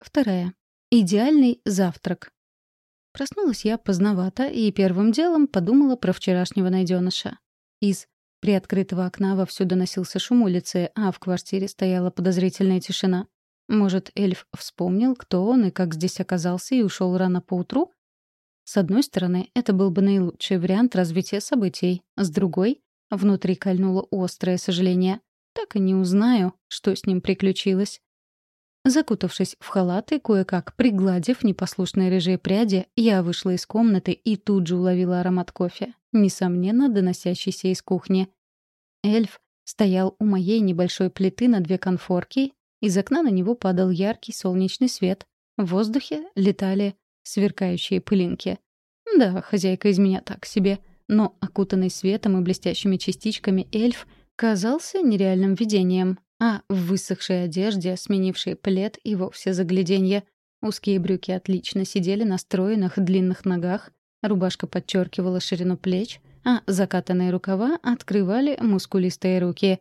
Вторая. Идеальный завтрак. Проснулась я поздновато и первым делом подумала про вчерашнего найденыша. Из приоткрытого окна вовсю доносился шум улицы, а в квартире стояла подозрительная тишина. Может, эльф вспомнил, кто он и как здесь оказался и ушел рано поутру? С одной стороны, это был бы наилучший вариант развития событий. С другой, внутри кольнуло острое сожаление. Так и не узнаю, что с ним приключилось. Закутавшись в халат и кое-как пригладив непослушные рыжие пряди, я вышла из комнаты и тут же уловила аромат кофе, несомненно, доносящийся из кухни. Эльф стоял у моей небольшой плиты на две конфорки, из окна на него падал яркий солнечный свет. В воздухе летали сверкающие пылинки. Да, хозяйка из меня так себе, но окутанный светом и блестящими частичками эльф казался нереальным видением, а в высохшей одежде, сменившей плед и вовсе загляденье. Узкие брюки отлично сидели на стройных длинных ногах, рубашка подчеркивала ширину плеч, а закатанные рукава открывали мускулистые руки.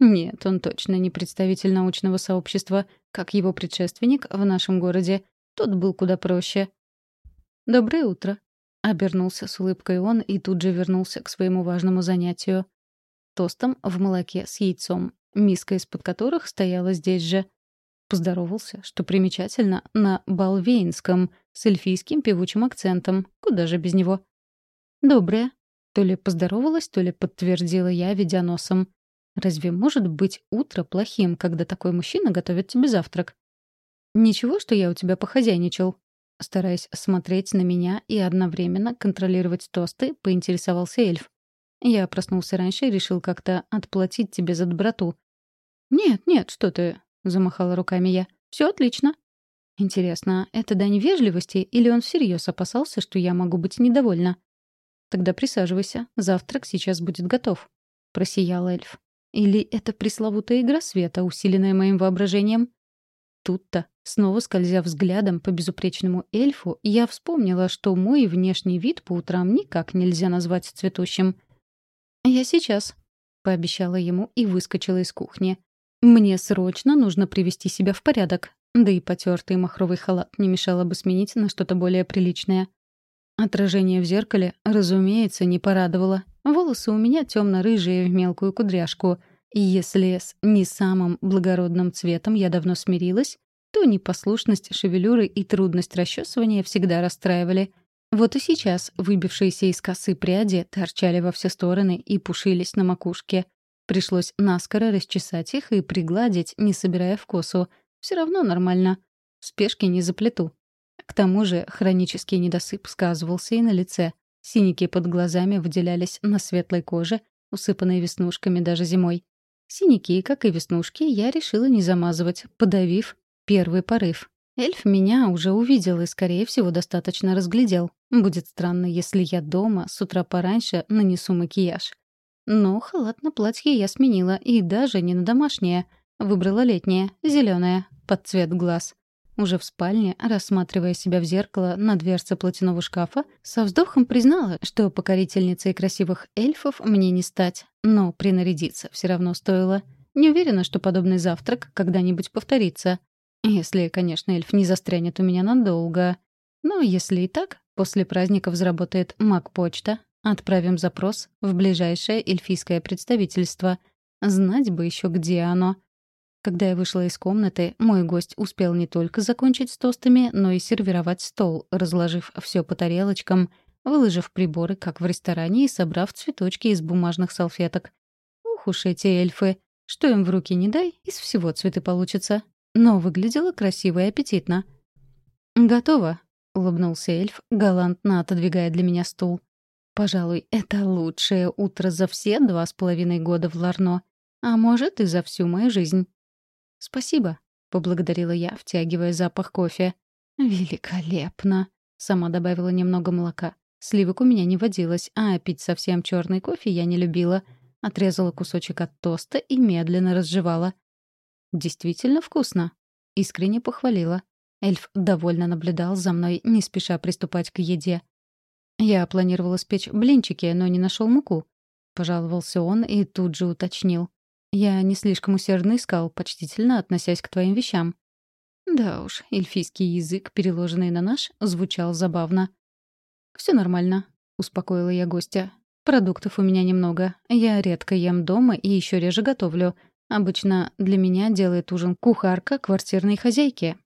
Нет, он точно не представитель научного сообщества, как его предшественник в нашем городе. Тот был куда проще. «Доброе утро», — обернулся с улыбкой он и тут же вернулся к своему важному занятию. Тостом в молоке с яйцом миска из-под которых стояла здесь же. Поздоровался, что примечательно, на балвейнском, с эльфийским певучим акцентом. Куда же без него? «Доброе». То ли поздоровалась, то ли подтвердила я, ведя носом. «Разве может быть утро плохим, когда такой мужчина готовит тебе завтрак?» «Ничего, что я у тебя похозяйничал?» Стараясь смотреть на меня и одновременно контролировать тосты, поинтересовался эльф. Я проснулся раньше и решил как-то отплатить тебе за доброту. «Нет, нет, что ты», — замахала руками я. «Все отлично». «Интересно, это дань вежливости или он всерьез опасался, что я могу быть недовольна?» «Тогда присаживайся. Завтрак сейчас будет готов», — просиял эльф. «Или это пресловутая игра света, усиленная моим воображением?» Тут-то, снова скользя взглядом по безупречному эльфу, я вспомнила, что мой внешний вид по утрам никак нельзя назвать цветущим. «Я сейчас», — пообещала ему и выскочила из кухни. Мне срочно нужно привести себя в порядок. Да и потертый махровый халат не мешало бы сменить на что-то более приличное. Отражение в зеркале, разумеется, не порадовало. Волосы у меня темно-рыжие в мелкую кудряшку. И если с не самым благородным цветом я давно смирилась, то непослушность шевелюры и трудность расчесывания всегда расстраивали. Вот и сейчас выбившиеся из косы пряди торчали во все стороны и пушились на макушке. Пришлось наскоро расчесать их и пригладить, не собирая в косу. Все равно нормально. Спешки не заплету. К тому же хронический недосып сказывался и на лице. Синяки под глазами выделялись на светлой коже, усыпанной веснушками даже зимой. Синяки, как и веснушки, я решила не замазывать, подавив первый порыв. Эльф меня уже увидел и, скорее всего, достаточно разглядел. Будет странно, если я дома с утра пораньше нанесу макияж. Но халат на платье я сменила, и даже не на домашнее. Выбрала летнее, зеленое, под цвет глаз. Уже в спальне, рассматривая себя в зеркало на дверце платяного шкафа, со вздохом признала, что покорительницей красивых эльфов мне не стать. Но принарядиться все равно стоило. Не уверена, что подобный завтрак когда-нибудь повторится. Если, конечно, эльф не застрянет у меня надолго. Но если и так, после праздников заработает маг-почта, Отправим запрос в ближайшее эльфийское представительство. Знать бы еще, где оно. Когда я вышла из комнаты, мой гость успел не только закончить с тостами, но и сервировать стол, разложив все по тарелочкам, выложив приборы, как в ресторане, и собрав цветочки из бумажных салфеток. Ух уж эти эльфы! Что им в руки не дай, из всего цветы получатся. Но выглядело красиво и аппетитно. «Готово», — улыбнулся эльф, галантно отодвигая для меня стул. Пожалуй, это лучшее утро за все два с половиной года в Ларно. А может, и за всю мою жизнь. «Спасибо», — поблагодарила я, втягивая запах кофе. «Великолепно», — сама добавила немного молока. Сливок у меня не водилось, а пить совсем черный кофе я не любила. Отрезала кусочек от тоста и медленно разжевала. «Действительно вкусно», — искренне похвалила. Эльф довольно наблюдал за мной, не спеша приступать к еде. «Я планировала спечь блинчики, но не нашел муку», — пожаловался он и тут же уточнил. «Я не слишком усердно искал, почтительно относясь к твоим вещам». Да уж, эльфийский язык, переложенный на наш, звучал забавно. Все нормально», — успокоила я гостя. «Продуктов у меня немного. Я редко ем дома и еще реже готовлю. Обычно для меня делает ужин кухарка квартирной хозяйки.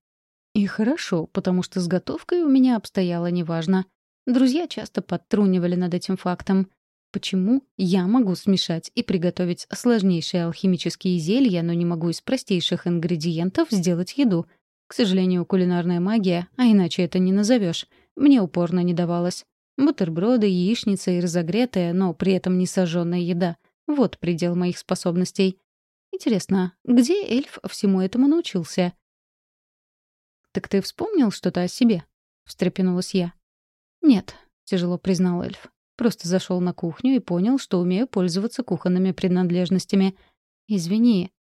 И хорошо, потому что с готовкой у меня обстояло неважно. Друзья часто подтрунивали над этим фактом. Почему я могу смешать и приготовить сложнейшие алхимические зелья, но не могу из простейших ингредиентов сделать еду? К сожалению, кулинарная магия, а иначе это не назовешь, мне упорно не давалось. Бутерброды, яичница и разогретая, но при этом не сожженная еда — вот предел моих способностей. Интересно, где эльф всему этому научился? «Так ты вспомнил что-то о себе?» — встрепенулась я. «Нет», — тяжело признал эльф. Просто зашел на кухню и понял, что умею пользоваться кухонными принадлежностями. «Извини».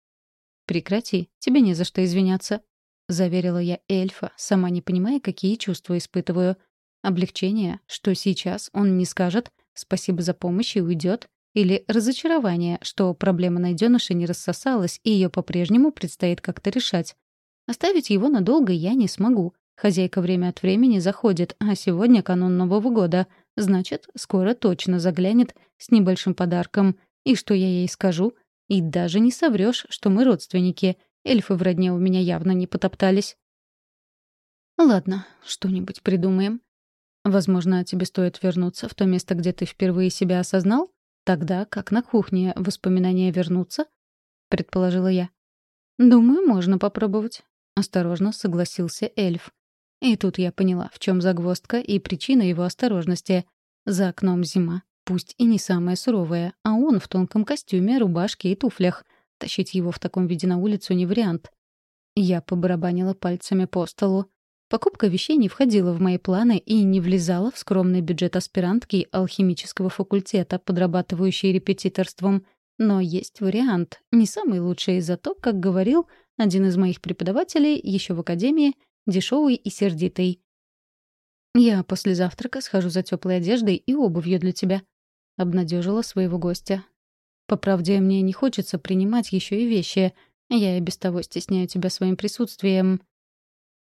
«Прекрати, тебе не за что извиняться», — заверила я эльфа, сама не понимая, какие чувства испытываю. Облегчение, что сейчас он не скажет «спасибо за помощь» и уйдет, или разочарование, что проблема найденыша не рассосалась, и ее по-прежнему предстоит как-то решать. Оставить его надолго я не смогу. Хозяйка время от времени заходит, а сегодня канун Нового года. Значит, скоро точно заглянет с небольшим подарком. И что я ей скажу? И даже не соврёшь, что мы родственники. Эльфы в родне у меня явно не потоптались. Ладно, что-нибудь придумаем. Возможно, тебе стоит вернуться в то место, где ты впервые себя осознал? Тогда как на кухне воспоминания вернутся? Предположила я. Думаю, можно попробовать. Осторожно согласился эльф. И тут я поняла, в чем загвоздка и причина его осторожности. За окном зима, пусть и не самая суровая, а он в тонком костюме, рубашке и туфлях. Тащить его в таком виде на улицу не вариант. Я побарабанила пальцами по столу. Покупка вещей не входила в мои планы и не влезала в скромный бюджет аспирантки алхимического факультета, подрабатывающей репетиторством. Но есть вариант, не самый лучший из-за то, как говорил один из моих преподавателей еще в академии — дешевый и сердитый. «Я после завтрака схожу за теплой одеждой и обувью для тебя», — обнадежила своего гостя. «По правде, мне не хочется принимать еще и вещи. Я и без того стесняю тебя своим присутствием».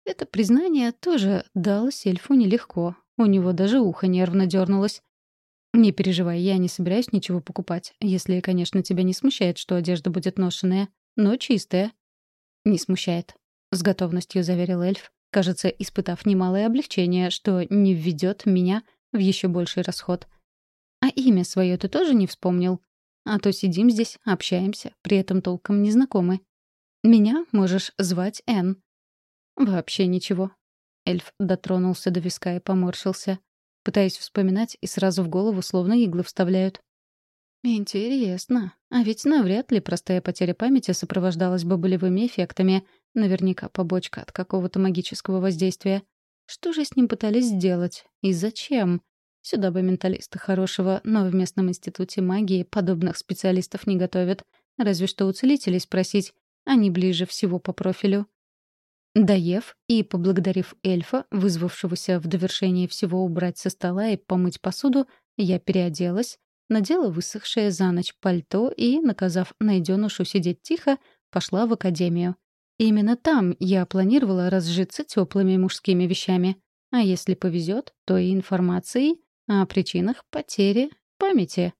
Это признание тоже далось эльфу нелегко. У него даже ухо нервно дернулось. «Не переживай, я не собираюсь ничего покупать, если, конечно, тебя не смущает, что одежда будет ношенная, но чистая». «Не смущает», — с готовностью заверил эльф кажется, испытав немалое облегчение, что не введет меня в еще больший расход. А имя свое ты тоже не вспомнил? А то сидим здесь, общаемся, при этом толком не знакомы. Меня можешь звать Энн. Вообще ничего. Эльф дотронулся до виска и поморщился. Пытаясь вспоминать, и сразу в голову словно иглы вставляют. Интересно. А ведь навряд ли простая потеря памяти сопровождалась бы болевыми эффектами — Наверняка побочка от какого-то магического воздействия. Что же с ним пытались сделать? И зачем? Сюда бы менталиста хорошего, но в местном институте магии подобных специалистов не готовят. Разве что у целителей спросить. Они ближе всего по профилю. Доев и поблагодарив эльфа, вызвавшегося в довершение всего убрать со стола и помыть посуду, я переоделась, надела высохшее за ночь пальто и, наказав найденушу сидеть тихо, пошла в академию. Именно там я планировала разжиться теплыми мужскими вещами. А если повезет, то и информацией о причинах потери памяти.